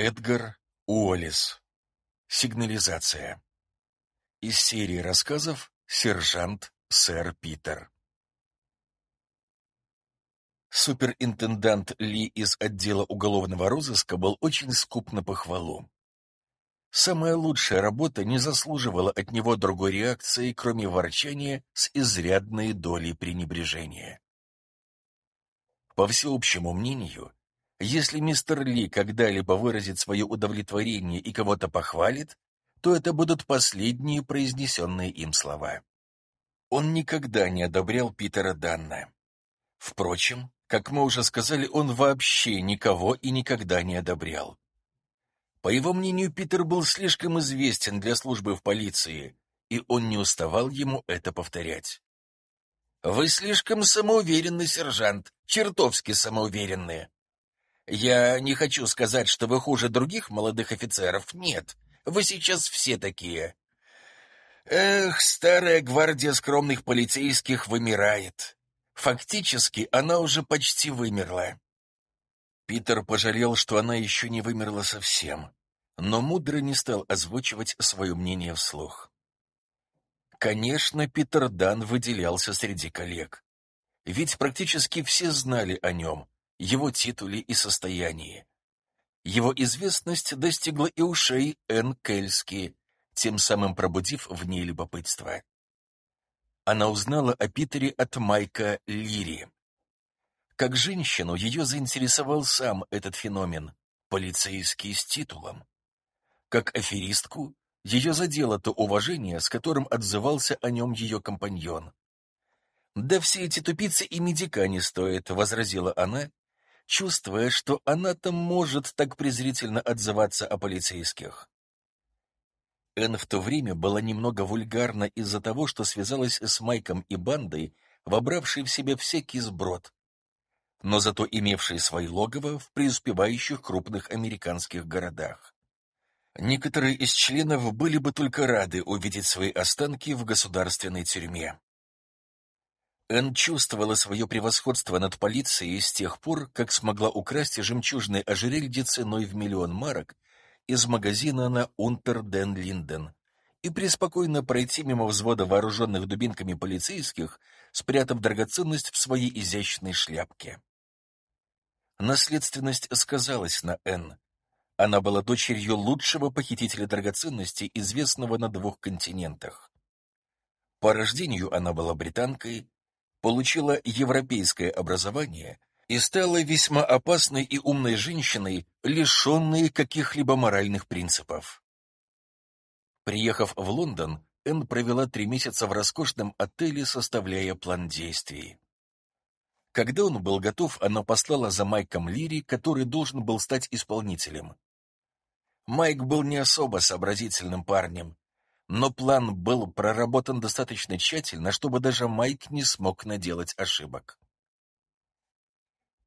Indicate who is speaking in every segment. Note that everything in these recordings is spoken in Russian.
Speaker 1: Эдгар Уоллес. Сигнализация. Из серии рассказов «Сержант Сэр Питер». Суперинтендант Ли из отдела уголовного розыска был очень скуп на похвалу. Самая лучшая работа не заслуживала от него другой реакции, кроме ворчания с изрядной долей пренебрежения. По всеобщему мнению, если мистер Ли когда-либо выразит свое удовлетворение и кого-то похвалит, то это будут последние произнесенные им слова. Он никогда не одобрял Питера Данна. Впрочем, как мы уже сказали, он вообще никого и никогда не одобрял. По его мнению, Питер был слишком известен для службы в полиции, и он не уставал ему это повторять. «Вы слишком самоуверенный, сержант, чертовски самоуверенный. Я не хочу сказать, что вы хуже других молодых офицеров, нет, вы сейчас все такие. Эх, старая гвардия скромных полицейских вымирает. Фактически, она уже почти вымерла. Питер пожалел, что она еще не вымерла совсем, но мудро не стал озвучивать свое мнение вслух. Конечно, Питер Дан выделялся среди коллег. Ведь практически все знали о нем, его титуле и состоянии. Его известность достигла и ушей Энн Кельски, тем самым пробудив в ней любопытство. Она узнала о Питере от Майка Лири. Как женщину ее заинтересовал сам этот феномен — полицейский с титулом. Как аферистку ее задело то уважение, с которым отзывался о нем ее компаньон. «Да все эти тупицы и медика не стоят», — возразила она, чувствуя, что она-то может так презрительно отзываться о полицейских. Энн в то время была немного вульгарна из-за того, что связалась с Майком и бандой, вобравшей в себя всякий сброд, но зато имевшей свои логово в преуспевающих крупных американских городах. Некоторые из членов были бы только рады увидеть свои останки в государственной тюрьме. Энн чувствовала свое превосходство над полицией с тех пор, как смогла украсть жемчужное ожерелье ценой в миллион марок из магазина на Унтер-ден-Линден и преспокойно пройти мимо взвода вооруженных дубинками полицейских, спрятав драгоценность в своей изящной шляпке. Наследственность сказалась на Энн. Она была дочерью лучшего похитителя драгоценностей, известного на двух континентах. По рождению она была британкой, получила европейское образование и стала весьма опасной и умной женщиной, лишенной каких-либо моральных принципов. Приехав в Лондон, Энн провела три месяца в роскошном отеле, составляя план действий. Когда он был готов, она послала за Майком Лири, который должен был стать исполнителем. Майк был не особо сообразительным парнем, но план был проработан достаточно тщательно, чтобы даже Майк не смог наделать ошибок.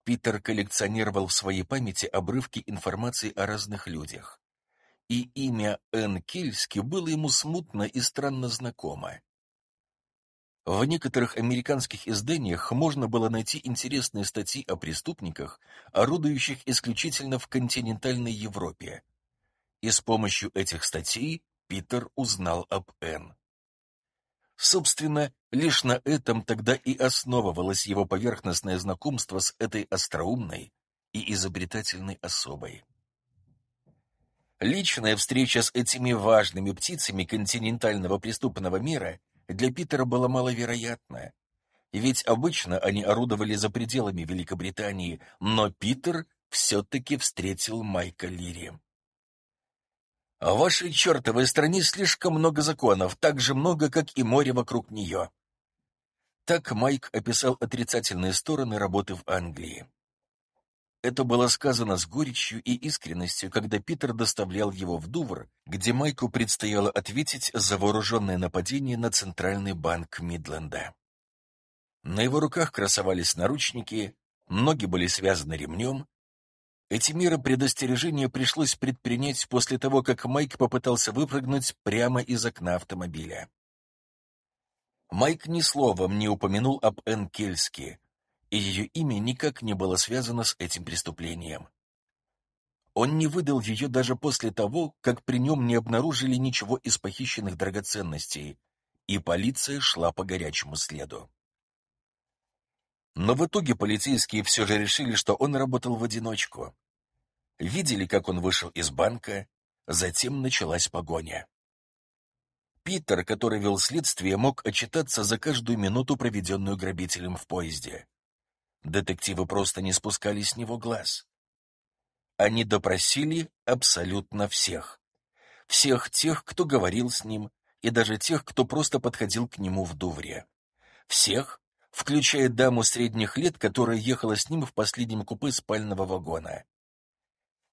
Speaker 1: Питер коллекционировал в своей памяти обрывки информации о разных людях. И имя Энн Кельски было ему смутно и странно знакомо. В некоторых американских изданиях можно было найти интересные статьи о преступниках, орудующих исключительно в континентальной Европе. И с помощью этих статей Питер узнал об Энн. Собственно, лишь на этом тогда и основывалось его поверхностное знакомство с этой остроумной и изобретательной особой. Личная встреча с этими важными птицами континентального преступного мира для Питера была маловероятна, ведь обычно они орудовали за пределами Великобритании, но Питер все-таки встретил Майка Лири. В вашей чертовой стране слишком много законов, так же много, как и море вокруг нее. Так Майк описал отрицательные стороны работы в Англии. Это было сказано с горечью и искренностью, когда Питер доставлял его в Дувр, где Майку предстояло ответить за вооруженное нападение на Центральный банк Мидленда. На его руках красовались наручники, ноги были связаны ремнем, эти меры предостережения пришлось предпринять после того, как Майк попытался выпрыгнуть прямо из окна автомобиля. Майк ни словом не упомянул об Энн Кельски, и ее имя никак не было связано с этим преступлением. Он не выдал ее даже после того, как при нем не обнаружили ничего из похищенных драгоценностей, и полиция шла по горячему следу. Но в итоге полицейские все же решили, что он работал в одиночку. Видели, как он вышел из банка, затем началась погоня. Питер, который вел следствие, мог отчитаться за каждую минуту, проведенную грабителем в поезде. Детективы просто не спускали с него глаз. Они допросили абсолютно всех. Всех тех, кто говорил с ним, и даже тех, кто просто подходил к нему в Дувре. Всех, включая даму средних лет, которая ехала с ним в последнем купе спального вагона.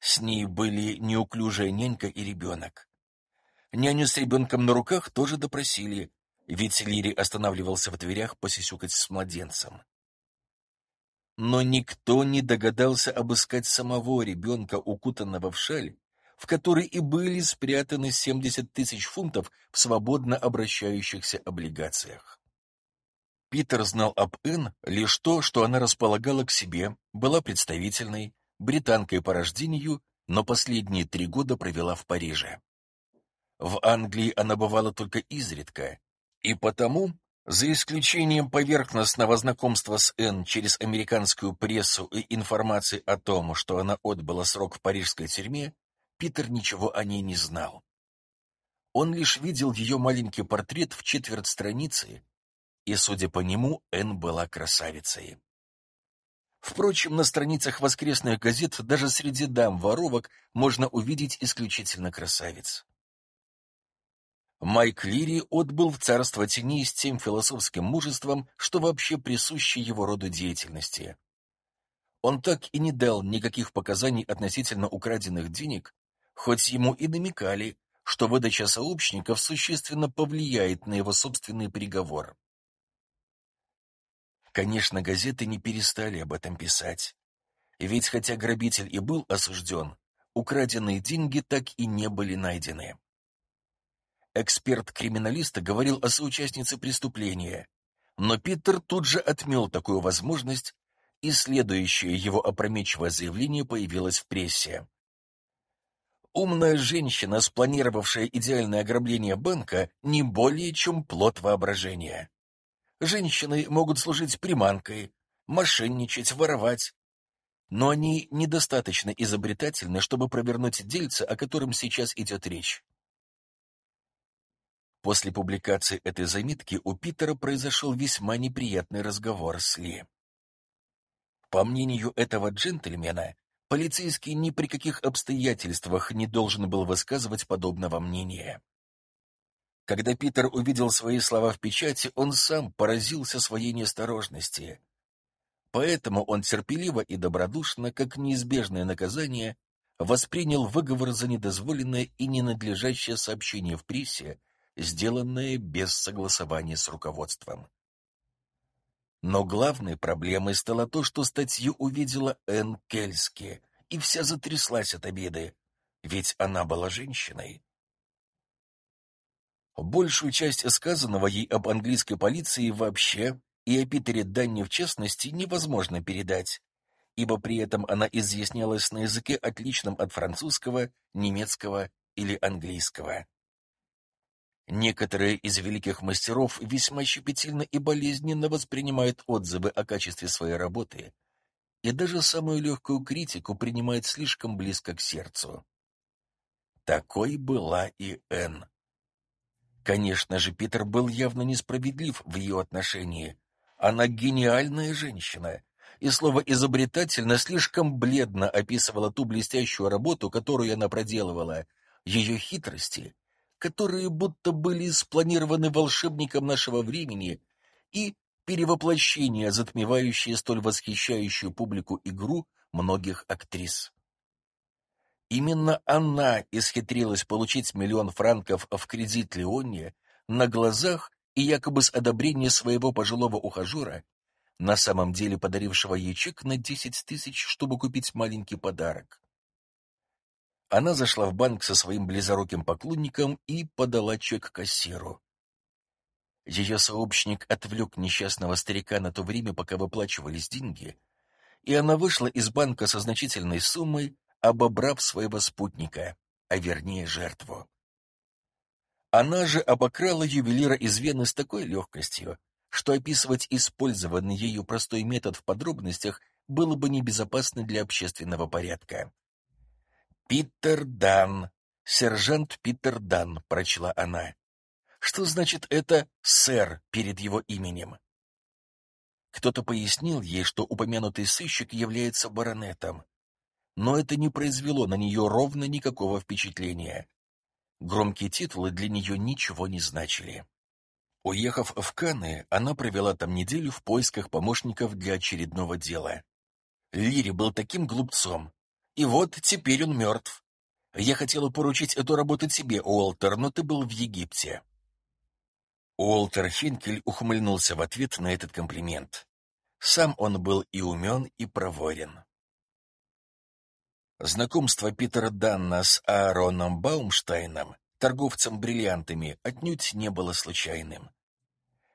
Speaker 1: С ней были неуклюжая нянька и ребенок. Няню с ребенком на руках тоже допросили, ведь Лири останавливался в дверях посисюкать с младенцем. Но никто не догадался обыскать самого ребенка, укутанного в шаль, в которой и были спрятаны 70 тысяч фунтов в свободно обращающихся облигациях. Питер знал об Энн лишь то, что она располагала к себе, была представительной, британкой по рождению, но последние три года провела в Париже. В Англии она бывала только изредка, и потому, за исключением поверхностного знакомства с Энн через американскую прессу и информации о том, что она отбыла срок в парижской тюрьме, Питер ничего о ней не знал. Он лишь видел ее маленький портрет в четверть страницы, и, судя по нему, Энн была красавицей. Впрочем, на страницах воскресных газет даже среди дам-воровок можно увидеть исключительно красавиц. Майк Лири отбыл в царство теней с тем философским мужеством, что вообще присуще его роду деятельности. Он так и не дал никаких показаний относительно украденных денег, хоть ему и намекали, что выдача сообщников существенно повлияет на его собственный приговор. Конечно, газеты не перестали об этом писать. Ведь хотя грабитель и был осужден, украденные деньги так и не были найдены. Эксперт-криминалист говорил о соучастнице преступления, но Питер тут же отмел такую возможность, и следующее его опрометчивое заявление появилось в прессе. Умная женщина, спланировавшая идеальное ограбление банка, не более чем плод воображения. Женщины могут служить приманкой, мошенничать, воровать, но они недостаточно изобретательны, чтобы провернуть дельце, о котором сейчас идет речь. После публикации этой заметки у Питера произошел весьма неприятный разговор с Ли. По мнению этого джентльмена, полицейский ни при каких обстоятельствах не должен был высказывать подобного мнения. Когда Питер увидел свои слова в печати, он сам поразился своей неосторожности. Поэтому он терпеливо и добродушно, как неизбежное наказание, воспринял выговор за недозволенное и ненадлежащее сообщение в прессе, сделанное без согласования с руководством. Но главной проблемой стало то, что статью увидела Энн Кельски, и вся затряслась от обиды, ведь она была женщиной. Большую часть сказанного ей об английской полиции вообще и о Питере Данне в частности невозможно передать, ибо при этом она изъяснялась на языке отличном от французского, немецкого или английского. Некоторые из великих мастеров весьма щепетильно и болезненно воспринимают отзывы о качестве своей работы, и даже самую легкую критику принимают слишком близко к сердцу. Такой была и Энн. Конечно же, Питер был явно несправедлив в ее отношении. Она гениальная женщина, и слово «изобретательно» слишком бледно описывало ту блестящую работу, которую она проделывала, ее хитрости — которые будто были спланированы волшебником нашего времени, и перевоплощение, затмевающее столь восхищающую публику игру многих актрис. Именно она исхитрилась получить миллион франков в кредит Леоне на глазах и якобы с одобрения своего пожилого ухажера, на самом деле подарившего ей чек на десять тысяч, чтобы купить маленький подарок. Она зашла в банк со своим близоруким поклонником и подала чек кассиру. Ее сообщник отвлек несчастного старика на то время, пока выплачивались деньги, и она вышла из банка со значительной суммой, обобрав своего спутника, а вернее жертву. Она же обокрала ювелира из Вены с такой легкостью, что описывать использованный ею простой метод в подробностях было бы небезопасно для общественного порядка. «Питер Дан, сержант Питер Дан», — прочла она. «Что значит это «сэр» перед его именем?» Кто-то пояснил ей, что упомянутый сыщик является баронетом, но это не произвело на нее ровно никакого впечатления. Громкие титулы для нее ничего не значили. Уехав в Канны, она провела там неделю в поисках помощников для очередного дела. Лири был таким глупцом. И вот теперь он мертв. Я хотела поручить эту работу тебе, Уолтер, но ты был в Египте. Уолтер Хинкель ухмыльнулся в ответ на этот комплимент. Сам он был и умен, и проворен. Знакомство Питера Данна с Аароном Баумштайном, торговцем бриллиантами, отнюдь не было случайным.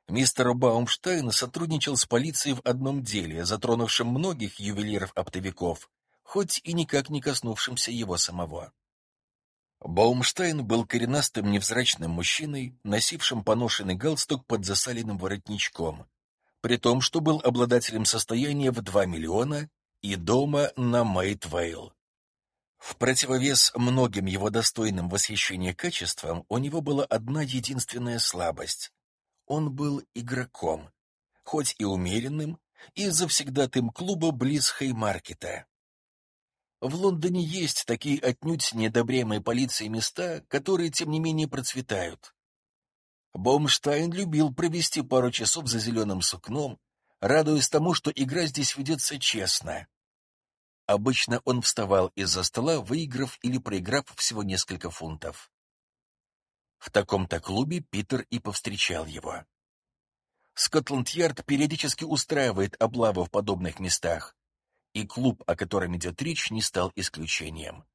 Speaker 1: Мистер Баумштайн сотрудничал с полицией в одном деле, затронувшем многих ювелиров-оптовиков, хоть и никак не коснувшимся его самого. Баумштайн был коренастым невзрачным мужчиной, носившим поношенный галстук под засаленным воротничком, при том, что был обладателем состояния в 2 миллиона и дома на Мейтвейл. В противовес многим его достойным восхищения качествам, у него была одна единственная слабость. Он был игроком, хоть и умеренным, и завсегдатым клуба близ Хеймаркета. В Лондоне есть такие отнюдь неодобряемые полицией места, которые, тем не менее, процветают. Бомштайн любил провести пару часов за зеленым сукном, радуясь тому, что игра здесь ведется честно. Обычно он вставал из-за стола, выиграв или проиграв всего несколько фунтов. В таком-то клубе Питер и повстречал его. Скотланд-Ярд периодически устраивает облавы в подобных местах, и клуб, о котором идет речь, не стал исключением.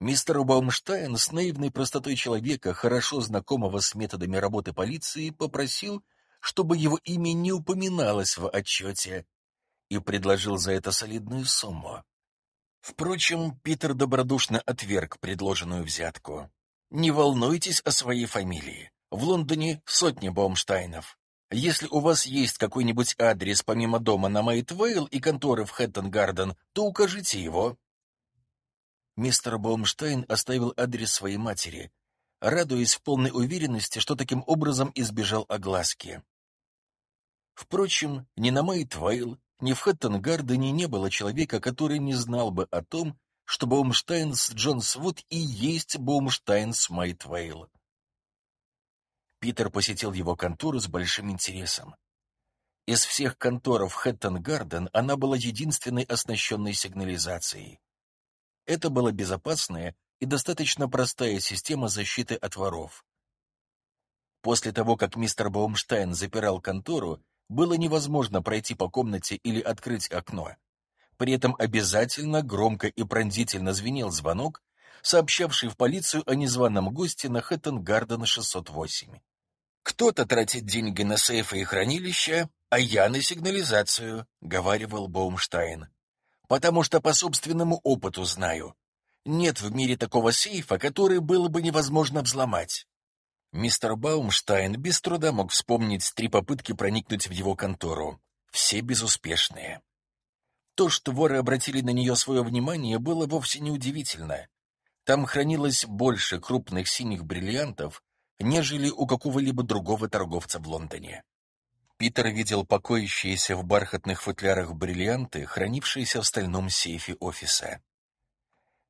Speaker 1: Мистер Баумштайн с наивной простотой человека, хорошо знакомого с методами работы полиции, попросил, чтобы его имя не упоминалось в отчете, и предложил за это солидную сумму. Впрочем, Питер добродушно отверг предложенную взятку. «Не волнуйтесь о своей фамилии. В Лондоне сотни Баумштайнов. Если у вас есть какой-нибудь адрес помимо дома на Майтвейл и конторы в Хэттон-Гарден, то укажите его». Мистер Баумштайн оставил адрес своей матери, радуясь в полной уверенности, что таким образом избежал огласки. Впрочем, ни на Майтвейл, ни в Хэттон-Гардене не было человека, который не знал бы о том, что Баумштайн с Джонсвуд и есть Баумштайн с Майтвейл. Питер посетил его контору с большим интересом. Из всех конторов Хэттон-Гарден она была единственной оснащенной сигнализацией. Это была безопасная и достаточно простая система защиты от воров. После того, как мистер Баумштайн запирал контору, было невозможно пройти по комнате или открыть окно. При этом обязательно громко и пронзительно звенел звонок, сообщавший в полицию о незваном госте на Хэттон-Гарден 608. «Кто-то тратит деньги на сейфы и хранилища, а я на сигнализацию», — говаривал Баумштайн. «Потому что по собственному опыту знаю. Нет в мире такого сейфа, который было бы невозможно взломать». Мистер Баумштайн без труда мог вспомнить три попытки проникнуть в его контору. Все безуспешные. То, что воры обратили на нее свое внимание, было вовсе не удивительно. Там хранилось больше крупных синих бриллиантов, нежели у какого-либо другого торговца в Лондоне. Питер видел покоящиеся в бархатных футлярах бриллианты, хранившиеся в стальном сейфе офиса.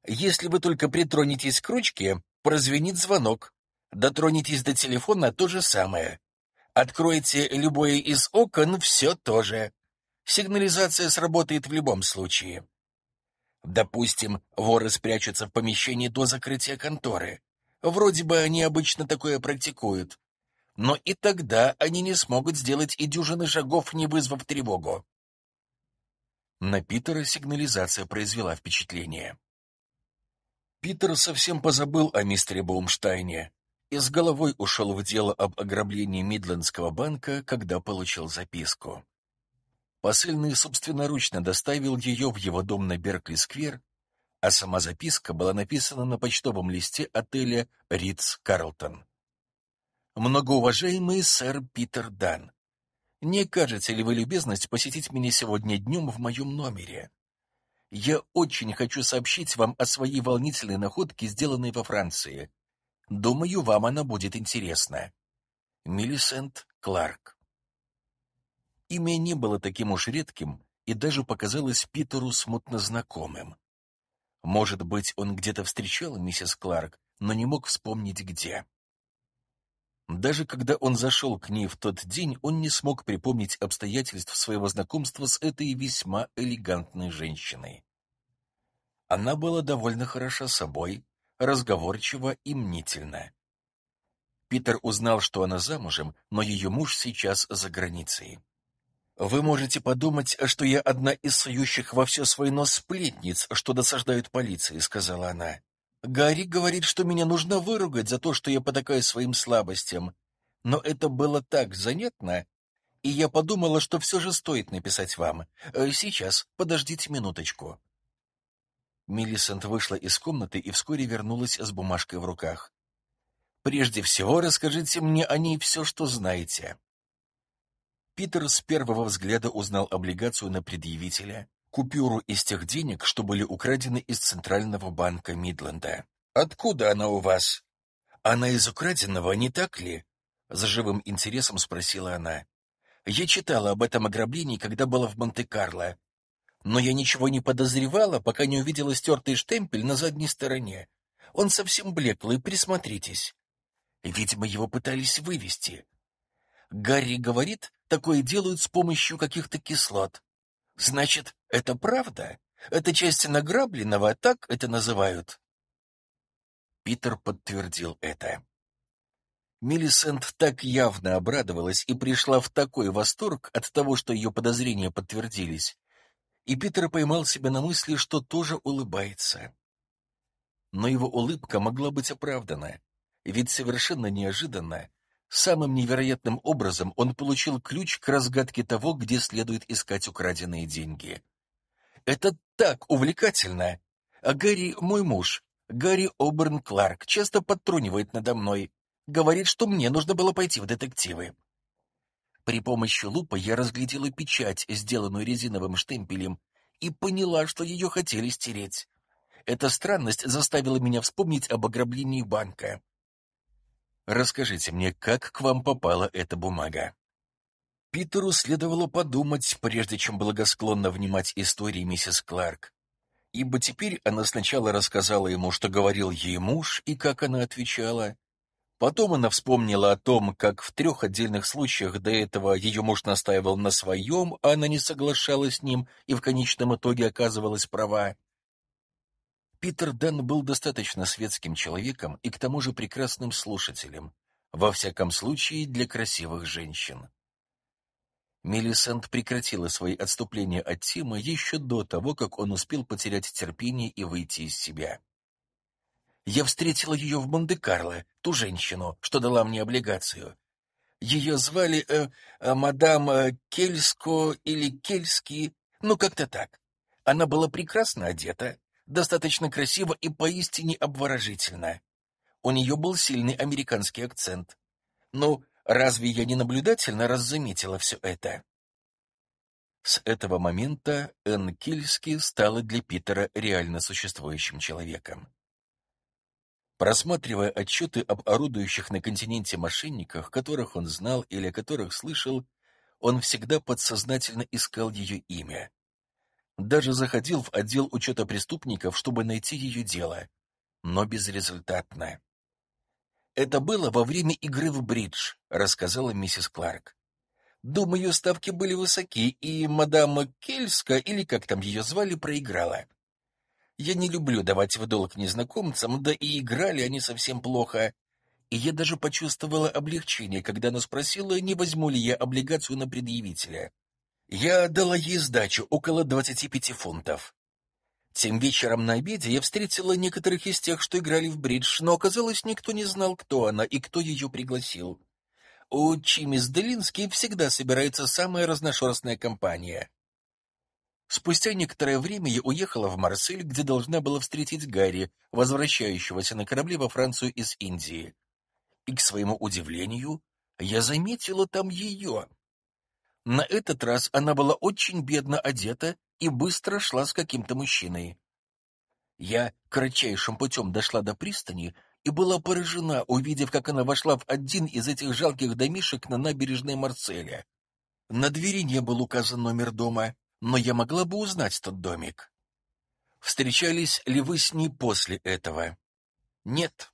Speaker 1: «Если вы только притронетесь к ручке, прозвенит звонок. Дотронетесь до телефона — то же самое. Откроете любое из окон — все то же. Сигнализация сработает в любом случае. Допустим, воры спрячутся в помещении до закрытия конторы. Вроде бы они обычно такое практикуют. Но и тогда они не смогут сделать и дюжины шагов, не вызвав тревогу. На Питера сигнализация произвела впечатление. Питер совсем позабыл о мистере Баумштайне и с головой ушел в дело об ограблении Мидлендского банка, когда получил записку. Посыльный собственноручно доставил ее в его дом на Беркли-сквер, а сама записка была написана на почтовом листе отеля Ридс Карлтон. Многоуважаемый сэр Питер Дан, не кажется ли вы любезность посетить меня сегодня днем в моем номере? Я очень хочу сообщить вам о своей волнительной находке, сделанной во Франции. Думаю, вам она будет интересна. Миллисент Кларк. Имя не было таким уж редким и даже показалось Питеру смутно знакомым. Может быть, он где-то встречал миссис Кларк, но не мог вспомнить где. Даже когда он зашел к ней в тот день, он не смог припомнить обстоятельств своего знакомства с этой весьма элегантной женщиной. Она была довольно хороша собой, разговорчива и мнительна. Питер узнал, что она замужем, но ее муж сейчас за границей. Вы можете подумать, что я одна из сующих во все свой нос сплетниц, что досаждают полиции, сказала она. Гарри говорит, что меня нужно выругать за то, что я потакаю своим слабостям. Но это было так занятно, и я подумала, что все же стоит написать вам. Э, сейчас, подождите минуточку. Миллисент вышла из комнаты и вскоре вернулась с бумажкой в руках. Прежде всего, расскажите мне о ней все, что знаете. Питер с первого взгляда узнал облигацию на предъявителя, купюру из тех денег, что были украдены из Центрального банка Мидленда. «Откуда она у вас?» «Она из украденного, не так ли?» — за живым интересом спросила она. «Я читала об этом ограблении, когда была в Монте-Карло. Но я ничего не подозревала, пока не увидела стертый штемпель на задней стороне. Он совсем блеклый, присмотритесь. Видимо, его пытались вывести. Гарри говорит, такое делают с помощью каких-то кислот. Значит, это правда? Это часть награбленного, так это называют? Питер подтвердил это. Миллисент так явно обрадовалась и пришла в такой восторг от того, что ее подозрения подтвердились. И Питер поймал себя на мысли, что тоже улыбается. Но его улыбка могла быть оправдана. Ведь совершенно неожиданно, самым невероятным образом он получил ключ к разгадке того, где следует искать украденные деньги. Это так увлекательно! А Гарри — мой муж. Гарри Оберн Кларк часто подтрунивает надо мной. Говорит, что мне нужно было пойти в детективы. При помощи лупа я разглядела печать, сделанную резиновым штемпелем, и поняла, что ее хотели стереть. Эта странность заставила меня вспомнить об ограблении банка. Расскажите мне, как к вам попала эта бумага? Питеру следовало подумать, прежде чем благосклонно внимать истории миссис Кларк, ибо теперь она сначала рассказала ему, что говорил ей муж, и как она отвечала. Потом она вспомнила о том, как в трех отдельных случаях до этого ее муж настаивал на своем, а она не соглашалась с ним и в конечном итоге оказывалась права. Питер Дэн был достаточно светским человеком и к тому же прекрасным слушателем, во всяком случае для красивых женщин. Мелисент прекратила свои отступления от темы еще до того, как он успел потерять терпение и выйти из себя. Я встретила ее в Монте-Карло, ту женщину, что дала мне облигацию. Ее звали э, э, мадам э, Кельско или Кельски, ну как-то так. Она была прекрасно одета, достаточно красиво и поистине обворожительно. У нее был сильный американский акцент. Ну, разве я не наблюдательно раз заметила все это? С этого момента Энн Кильски стала для Питера реально существующим человеком. Просматривая отчеты об орудующих на континенте мошенниках, которых он знал или о которых слышал, он всегда подсознательно искал ее имя. Даже заходил в отдел учета преступников, чтобы найти ее дело, но безрезультатно. «Это было во время игры в бридж», — рассказала миссис Кларк. «Думаю, ставки были высоки, и мадам Кельска, или как там ее звали, проиграла. Я не люблю давать в долг незнакомцам, да и играли они совсем плохо. И я даже почувствовала облегчение, когда она спросила, не возьму ли я облигацию на предъявителя. Я дала ей сдачу около 25 фунтов. Тем вечером на обеде я встретила некоторых из тех, что играли в бридж, но оказалось, никто не знал, кто она и кто ее пригласил. У Чимис Делински всегда собирается самая разношерстная компания. Спустя некоторое время я уехала в Марсель, где должна была встретить Гарри, возвращающегося на корабле во Францию из Индии. И, к своему удивлению, я заметила там ее. На этот раз она была очень бедно одета и быстро шла с каким-то мужчиной. Я кратчайшим путем дошла до пристани и была поражена, увидев, как она вошла в один из этих жалких домишек на набережной Марселя. На двери не был указан номер дома, но я могла бы узнать тот домик. Встречались ли вы с ней после этого? Нет.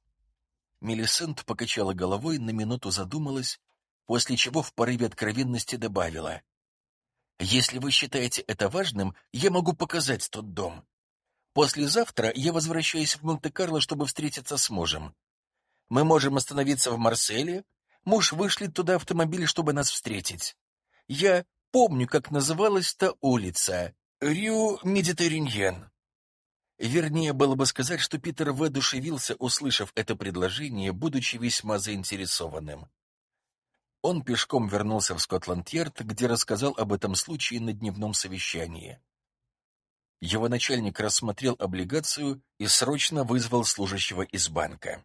Speaker 1: Мелисент покачала головой, на минуту задумалась, после чего в порыве откровенности добавила. «Если вы считаете это важным, я могу показать тот дом. Послезавтра я возвращаюсь в Монте-Карло, чтобы встретиться с мужем. Мы можем остановиться в Марселе. Муж вышлет туда автомобиль, чтобы нас встретить. Я помню, как называлась та улица. Рю Медитериньен. Вернее, было бы сказать, что Питер воодушевился, услышав это предложение, будучи весьма заинтересованным. Он пешком вернулся в Скотланд-Ярд, где рассказал об этом случае на дневном совещании. Его начальник рассмотрел облигацию и срочно вызвал служащего из банка.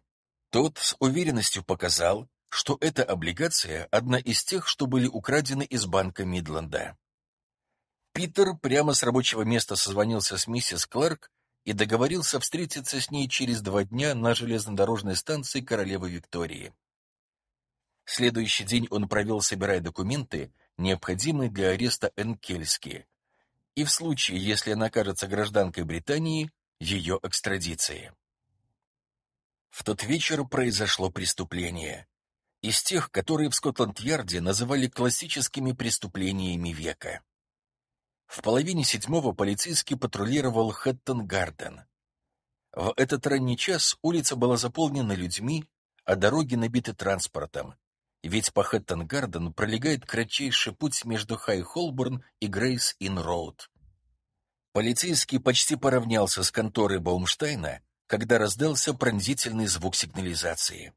Speaker 1: Тот с уверенностью показал, что эта облигация одна из тех, что были украдены из банка Мидленда. Питер прямо с рабочего места созвонился с миссис Кларк и договорился встретиться с ней через два дня на железнодорожной станции Королевы Виктории. Следующий день он провел, собирая документы, необходимые для ареста Энкельски, и в случае, если она окажется гражданкой Британии, ее экстрадиции. В тот вечер произошло преступление. Из тех, которые в Скотланд-Ярде называли классическими преступлениями века. В половине седьмого полицейский патрулировал Хэттон-Гарден. В этот ранний час улица была заполнена людьми, а дороги набиты транспортом, ведь по Хэттон-Гарден пролегает кратчайший путь между Хай-Холборн и Грейс-Инн-Роуд. Полицейский почти поравнялся с конторой Баумштейна, когда раздался пронзительный звук сигнализации.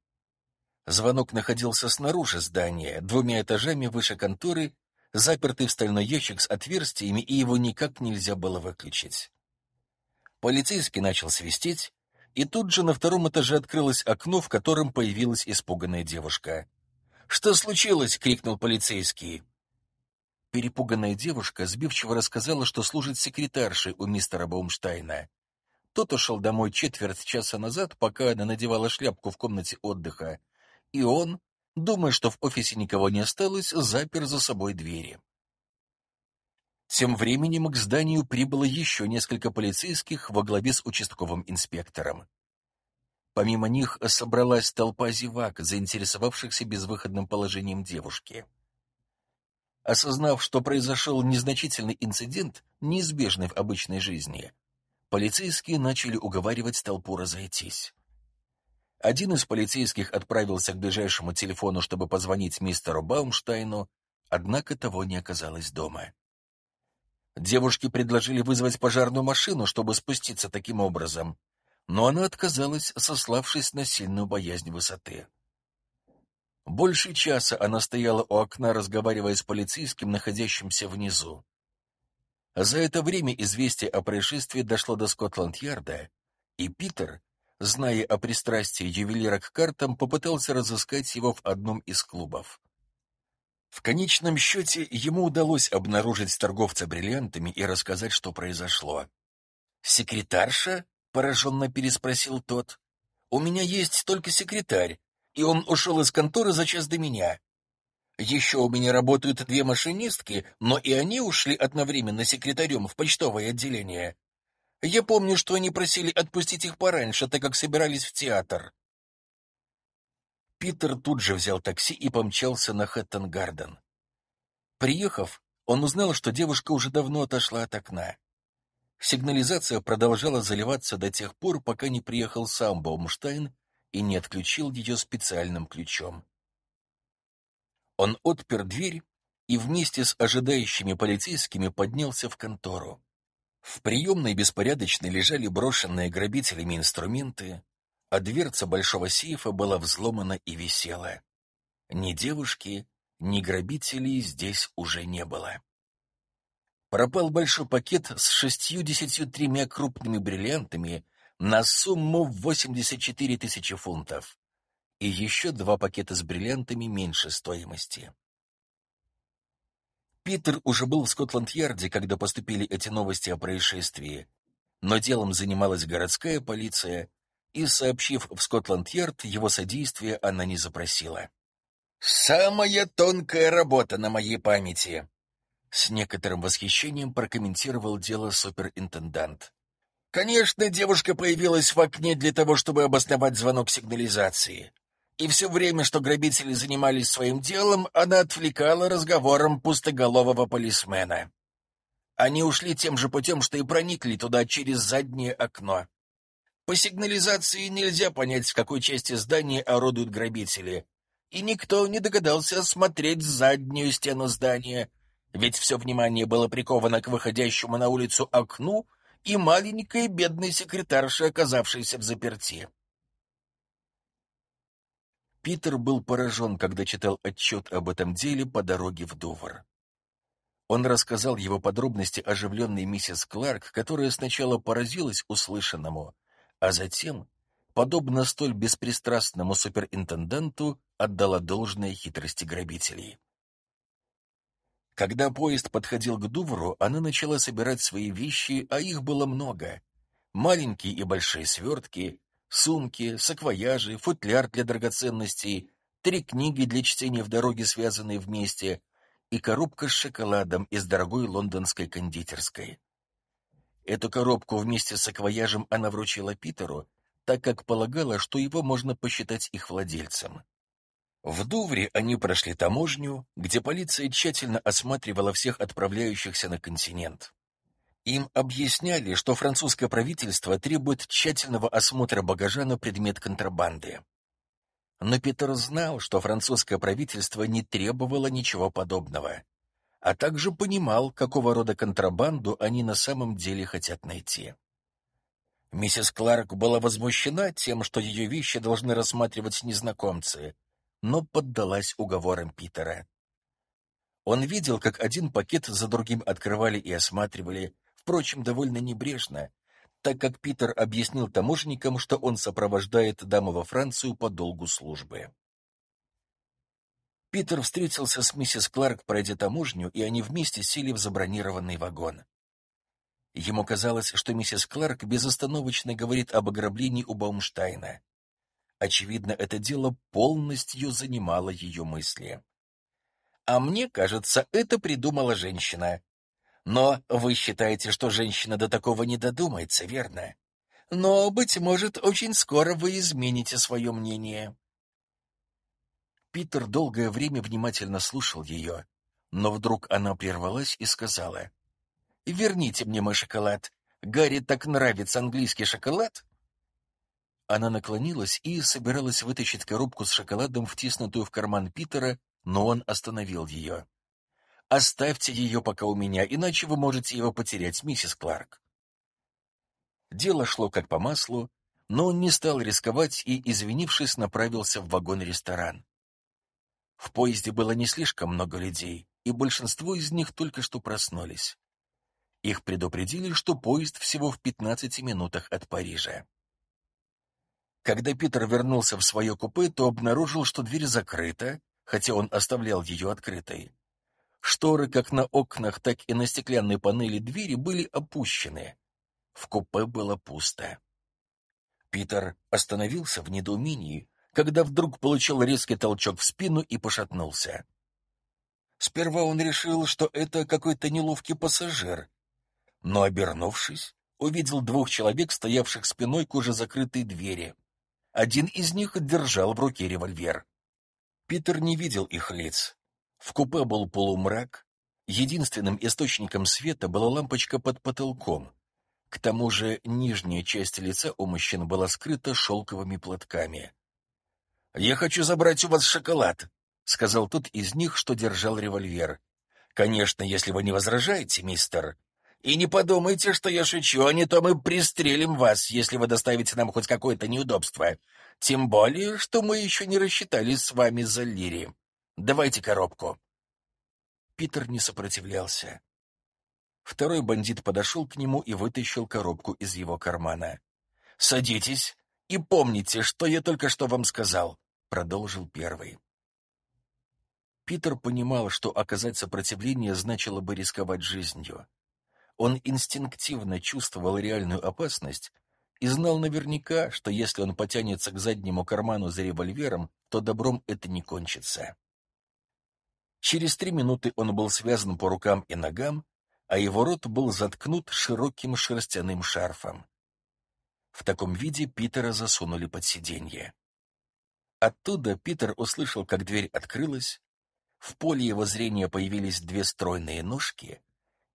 Speaker 1: Звонок находился снаружи здания, двумя этажами выше конторы, запертый в стальной ящик с отверстиями, и его никак нельзя было выключить. Полицейский начал свистеть, и тут же на втором этаже открылось окно, в котором появилась испуганная девушка. «Что случилось?» — крикнул полицейский. Перепуганная девушка сбивчиво рассказала, что служит секретаршей у мистера Баумштайна. Тот ушел домой четверть часа назад, пока она надевала шляпку в комнате отдыха, и он, думая, что в офисе никого не осталось, запер за собой двери. Тем временем к зданию прибыло еще несколько полицейских во главе с участковым инспектором. Помимо них собралась толпа зевак, заинтересовавшихся безвыходным положением девушки. Осознав, что произошел незначительный инцидент, неизбежный в обычной жизни, полицейские начали уговаривать толпу разойтись. Один из полицейских отправился к ближайшему телефону, чтобы позвонить мистеру Баумштайну, однако того не оказалось дома. Девушке предложили вызвать пожарную машину, чтобы спуститься таким образом, но она отказалась, сославшись на сильную боязнь высоты. Больше часа она стояла у окна, разговаривая с полицейским, находящимся внизу. За это время известие о происшествии дошло до Скотланд-Ярда, и Питер, зная о пристрастии ювелира к картам, попытался разыскать его в одном из клубов. В конечном счете ему удалось обнаружить торговца бриллиантами и рассказать, что произошло. «Секретарша?» пораженно переспросил тот. У меня есть только секретарь, и он ушел из конторы за час до меня. Еще у меня работают две машинистки, но и они ушли одновременно секретарем в почтовое отделение. Я помню, что они просили отпустить их пораньше, так как собирались в театр. Питер тут же взял такси и помчался на Хэттон-Гарден. Приехав, он узнал, что девушка уже давно отошла от окна. Сигнализация продолжала заливаться до тех пор, пока не приехал сам Баумштайн и не отключил ее специальным ключом. Он отпер дверь и вместе с ожидающими полицейскими поднялся в контору. В приемной беспорядочно лежали брошенные грабителями инструменты, а дверца большого сейфа была взломана и висела. Ни девушки, ни грабителей здесь уже не было. пропал большой пакет с шестью-десятью тремя крупными бриллиантами на сумму в 84 тысячи фунтов и еще два пакета с бриллиантами меньшей стоимости. Питер уже был в Скотланд-Ярде, когда поступили эти новости о происшествии, но делом занималась городская полиция, и, сообщив в Скотланд-Ярд, его содействие она не запросила. «Самая тонкая работа на моей памяти!» С некоторым восхищением прокомментировал дело суперинтендант. «Конечно, девушка появилась в окне для того, чтобы обосновать звонок сигнализации. И все время, что грабители занимались своим делом, она отвлекала разговором пустоголового полисмена. Они ушли тем же путем, что и проникли туда через заднее окно. По сигнализации нельзя понять, в какой части здания орудуют грабители, и никто не догадался осмотреть заднюю стену здания, ведь все внимание было приковано к выходящему на улицу окну и маленькой бедной секретарше, оказавшейся в заперти. Питер был поражен, когда читал отчет об этом деле по дороге в Дувр. Он рассказал его подробности оживленной миссис Кларк, которая сначала поразилась услышанному, а затем, подобно столь беспристрастному суперинтенданту, отдала должное хитрости грабителей. Когда поезд подходил к Дувру, она начала собирать свои вещи, а их было много. Маленькие и большие свертки, сумки, саквояжи, футляр для драгоценностей, три книги для чтения в дороге, связанные вместе, и коробка с шоколадом из дорогой лондонской кондитерской. Эту коробку вместе с саквояжем она вручила Питеру, так как полагала, что его можно посчитать их владельцем. В Дувре они прошли таможню, где полиция тщательно осматривала всех отправляющихся на континент. Им объясняли, что французское правительство требует тщательного осмотра багажа на предмет контрабанды. Но Питер знал, что французское правительство не требовало ничего подобного, а также понимал, какого рода контрабанду они на самом деле хотят найти. Миссис Кларк была возмущена тем, что ее вещи должны рассматривать незнакомцы, но поддалась уговорам Питера. Он видел, как один пакет за другим открывали и осматривали, впрочем, довольно небрежно, так как Питер объяснил таможенникам, что он сопровождает даму во Францию по долгу службы. Питер встретился с миссис Кларк, пройдя таможню, и они вместе сели в забронированный вагон. Ему казалось, что миссис Кларк безостановочно говорит об ограблении у Баумштайна. Очевидно, это дело полностью занимало ее мысли. «А мне кажется, это придумала женщина», но вы считаете, что женщина до такого не додумается, верно? Но, быть может, очень скоро вы измените свое мнение. Питер долгое время внимательно слушал ее, но вдруг она прервалась и сказала, «Верните мне мой шоколад. Гарри так нравится английский шоколад». Она наклонилась и собиралась вытащить коробку с шоколадом, втиснутую в карман Питера, но он остановил ее. Оставьте ее пока у меня, иначе вы можете его потерять, миссис Кларк. Дело шло как по маслу, но он не стал рисковать и, извинившись, направился в вагон-ресторан. В поезде было не слишком много людей, и большинство из них только что проснулись. Их предупредили, что поезд всего в 15 минутах от Парижа. Когда Питер вернулся в свое купе, то обнаружил, что дверь закрыта, хотя он оставлял ее открытой. Шторы как на окнах, так и на стеклянной панели двери были опущены. В купе было пусто. Питер остановился в недоумении, когда вдруг получил резкий толчок в спину и пошатнулся. Сперва он решил, что это какой-то неловкий пассажир, но, обернувшись, увидел двух человек, стоявших спиной к уже закрытой двери. Один из них держал в руке револьвер. Питер не видел их лиц, в купе был полумрак, единственным источником света была лампочка под потолком. К тому же нижняя часть лица у мужчин была скрыта шелковыми платками. «Я хочу забрать у вас шоколад», — сказал тот из них, что держал револьвер. «Конечно, если вы не возражаете, мистер. И не подумайте, что я шучу, а не то мы пристрелим вас, если вы доставите нам хоть какое-то неудобство. Тем более, что мы еще не рассчитались с вами за лири. Давайте коробку. Питер не сопротивлялся. Второй бандит подошел к нему и вытащил коробку из его кармана. «Садитесь и помните, что я только что вам сказал», — продолжил первый. Питер понимал, что оказать сопротивление значило бы рисковать жизнью. Он инстинктивно чувствовал реальную опасность и знал наверняка, что если он потянется к заднему карману за револьвером, то добром это не кончится. Через три минуты он был связан по рукам и ногам, а его рот был заткнут широким шерстяным шарфом. В таком виде Питера засунули под сиденье. Оттуда Питер услышал, как дверь открылась, в поле его зрения появились две стройные ножки,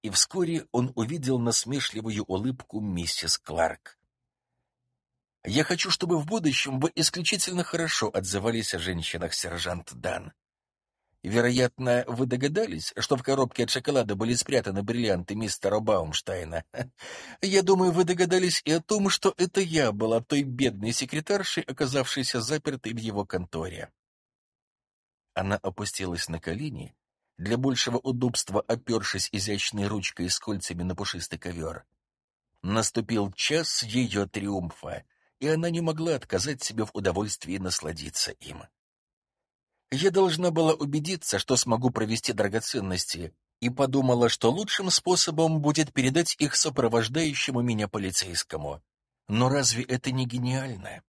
Speaker 1: и вскоре он увидел насмешливую улыбку миссис Кларк. «Я хочу, чтобы в будущем вы исключительно хорошо отзывались о женщинах, сержант Дан. Вероятно, вы догадались, что в коробке от шоколада были спрятаны бриллианты мистера Баумштайна. Я думаю, вы догадались и о том, что это я была той бедной секретаршей, оказавшейся запертой в его конторе. Она опустилась на колени, для большего удобства опершись изящной ручкой с кольцами на пушистый ковер. Наступил час ее триумфа, и она не могла отказать себе в удовольствии насладиться им. Я должна была убедиться, что смогу провести драгоценности, и подумала, что лучшим способом будет передать их сопровождающему меня полицейскому. Но разве это не гениально?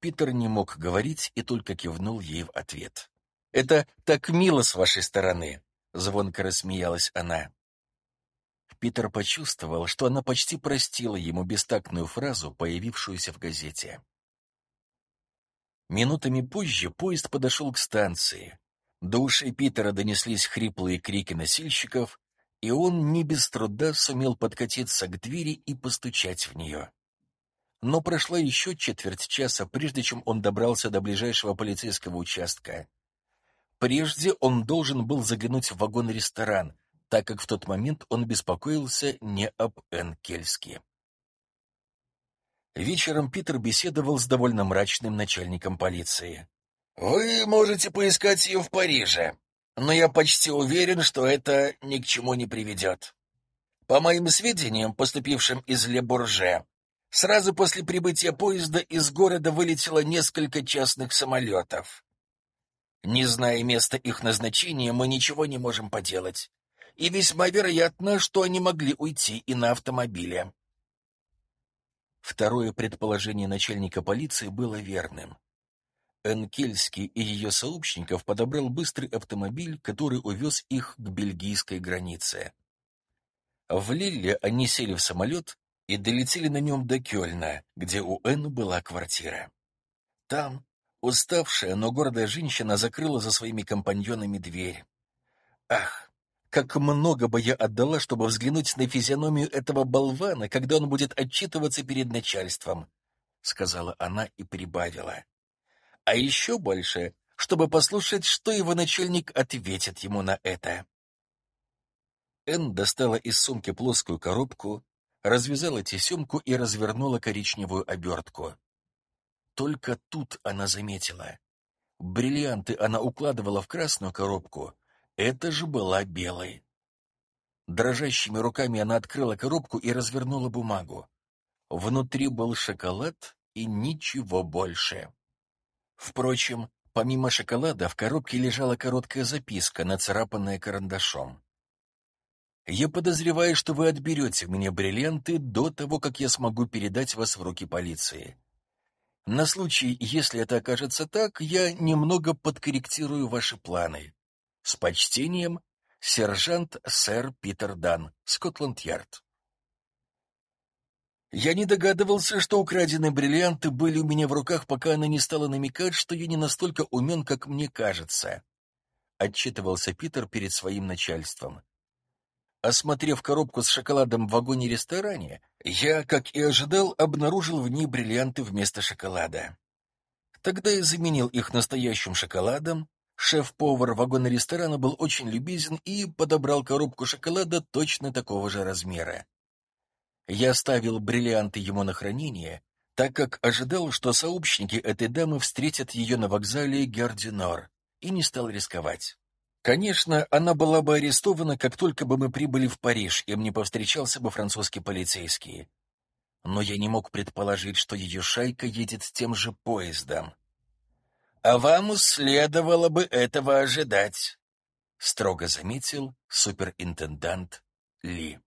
Speaker 1: Питер не мог говорить и только кивнул ей в ответ. «Это так мило с вашей стороны!» — звонко рассмеялась она. Питер почувствовал, что она почти простила ему бестактную фразу, появившуюся в газете. Минутами позже поезд подошел к станции. До ушей Питера донеслись хриплые крики носильщиков, и он не без труда сумел подкатиться к двери и постучать в нее. Но прошла еще четверть часа, прежде чем он добрался до ближайшего полицейского участка. Прежде он должен был заглянуть в вагон-ресторан, так как в тот момент он беспокоился не об Энкельске. Вечером Питер беседовал с довольно мрачным начальником полиции. «Вы можете поискать ее в Париже, но я почти уверен, что это ни к чему не приведет. По моим сведениям, поступившим из Ле-Бурже, Сразу после прибытия поезда из города вылетело несколько частных самолетов. Не зная места их назначения, мы ничего не можем поделать. И весьма вероятно, что они могли уйти и на автомобиле. Второе предположение начальника полиции было верным. Энкельский и ее сообщников подобрал быстрый автомобиль, который увез их к бельгийской границе. В Лилле они сели в самолет и долетели на нем до Кёльна, где у Энн была квартира. Там уставшая, но гордая женщина закрыла за своими компаньонами дверь. Ах, как много бы я отдала, чтобы взглянуть на физиономию этого болвана, когда он будет отчитываться перед начальством, — сказала она и прибавила. А еще больше, чтобы послушать, что его начальник ответит ему на это. Энн достала из сумки плоскую коробку, развязала тесемку и развернула коричневую обертку. Только тут она заметила. Бриллианты она укладывала в красную коробку, это же была белой. Дрожащими руками она открыла коробку и развернула бумагу. Внутри был шоколад и ничего больше. Впрочем, помимо шоколада в коробке лежала короткая записка, нацарапанная карандашом. Я подозреваю, что вы отберете мне бриллианты до того, как я смогу передать вас в руки полиции. На случай, если это окажется так, я немного подкорректирую ваши планы. С почтением, сержант сэр Питер Дан, Скотланд-Ярд. Я не догадывался, что украденные бриллианты были у меня в руках, пока она не стала намекать, что я не настолько умен, как мне кажется. Отчитывался Питер перед своим начальством. Осмотрев коробку с шоколадом в вагоне-ресторане, я, как и ожидал, обнаружил в ней бриллианты вместо шоколада. Тогда я заменил их настоящим шоколадом. Шеф-повар вагона ресторана был очень любезен и подобрал коробку шоколада точно такого же размера. Я оставил бриллианты ему на хранение, так как ожидал, что сообщники этой дамы встретят ее на вокзале Гердинор, и не стал рисковать. Конечно, она была бы арестована, как только бы мы прибыли в Париж, и мне повстречался бы французский полицейский. Но я не мог предположить, что ее шайка едет тем же поездом а вам следовало бы этого ожидать», — строго заметил суперинтендант Ли.